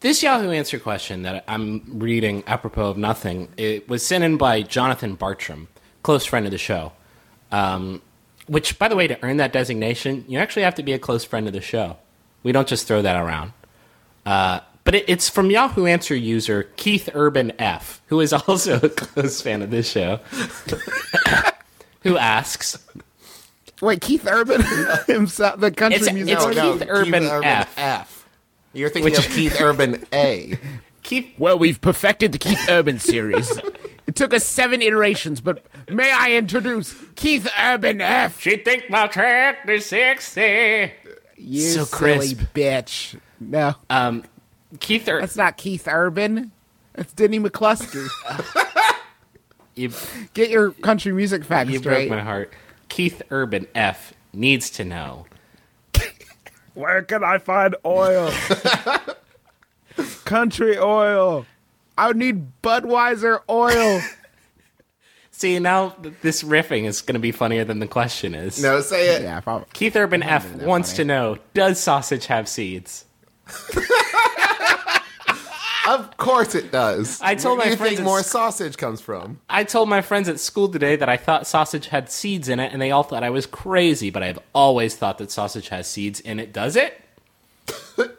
This Yahoo Answer question that I'm reading apropos of nothing, it was sent in by Jonathan Bartram, close friend of the show. Um, which, by the way, to earn that designation, you actually have to be a close friend of the show. We don't just throw that around. Uh, but it, it's from Yahoo Answer user Keith Urban F, who is also a close fan of this show, who asks, Wait, Keith Urban himself, the country It's- music. it's artist? Keith Urban F. F. You're thinking Which- of Keith Urban A. Keith Well, we've perfected the Keith Urban series. it took us seven iterations, but may I introduce Keith Urban F? She think my track is sexy. You So silly crisp. bitch. No, Um, Keith, Ur- that's not Keith Urban. That's Denny McCluskey. you, Get your country music facts you broke straight. my heart. Keith Urban F needs to know. Where can I find oil? country oil. I need Budweiser oil. See, now th- this riffing is going to be funnier than the question is. No, say it. yeah, if I'm- Keith Urban F wants to know Does sausage have seeds? Of course it does. I told Where my do you friends think at more sc- sausage comes from. I told my friends at school today that I thought sausage had seeds in it, and they all thought I was crazy, but I've always thought that sausage has seeds in it. Does it?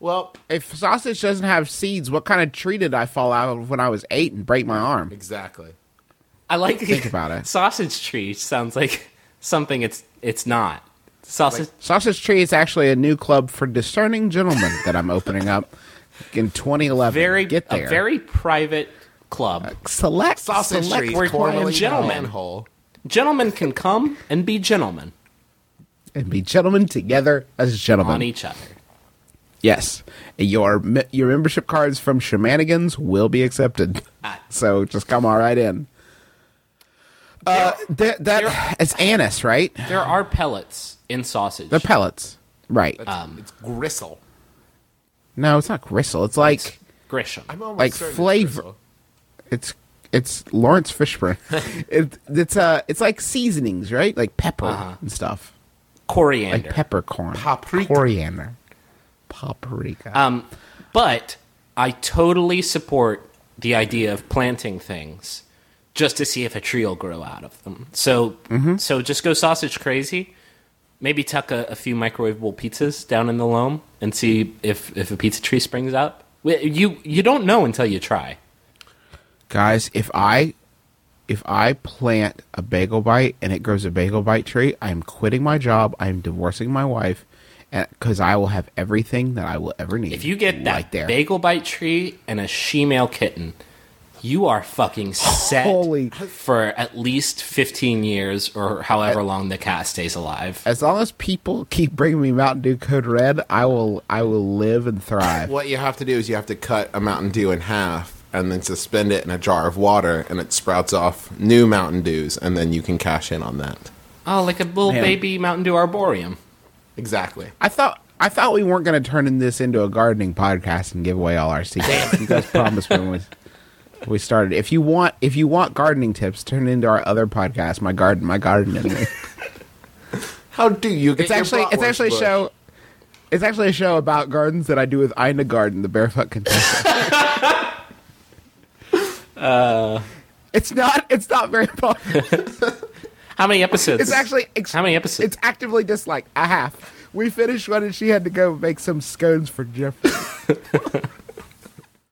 Well, if sausage doesn't have seeds, what kind of tree did I fall out of when I was eight and break my arm? exactly. I like Think about it. Sausage tree sounds like something it's it's not. Sausage. Sausage Tree is actually a new club for discerning gentlemen that I'm opening up in 2011. very Get there. a very private club. select Sausage select Street, we're formerly gentlemen. Manhole. Gentlemen can come and be gentlemen and be gentlemen together as gentlemen. on each other. Yes, your your membership cards from Shenanigans will be accepted. Ah. So just come all right in. Uh, that, that it's anise, right? There are pellets in sausage. They're pellets, right? Um, It's gristle. No, it's not gristle. It's like Grisham. I'm almost like certain it's flavor. gristle. it's it's Laurence Fishburne. it, it's uh it's like seasonings, right? Like pepper Uh-huh. and stuff, Coriander. like peppercorn, Paprika. coriander, paprika. Um, but I totally support the idea of planting things just to see if a tree will grow out of them. So, so just go sausage crazy. Maybe tuck a, a few microwavable pizzas down in the loam and see if, if a pizza tree springs up. You you don't know until you try. Guys, if I if I plant a bagel bite and it grows a bagel bite tree, I'm quitting my job. I'm divorcing my wife, because I will have everything that I will ever need. If you get that right there, bagel bite tree and a shemale kitten, you are fucking set Holy- for at least 15 years or however long the cat stays alive. as long as people keep bringing me Mountain Dew Code Red, I will I will live and thrive. What you have to do is you have to cut a Mountain Dew in half and then suspend it in a jar of water, and it sprouts off new Mountain Dews, and then you can cash in on that. Oh, like a little Man. baby Mountain Dew Arboreum. Exactly. I thought I thought we weren't going to turn this into a gardening podcast and give away all our secrets. you guys promised when we we started. If you want if you want gardening tips, turn into our other podcast, my garden, my gardening. How do you get it's your actually it's bratwurst actually a show. It's actually a show about gardens that I do with Ina Garten, the barefoot contestant. Uh. it's not. It's not very popular. How many episodes? It's actually. Ex- How many episodes? It's actively disliked. A half. We finished one, and she had to go make some scones for Jeffrey.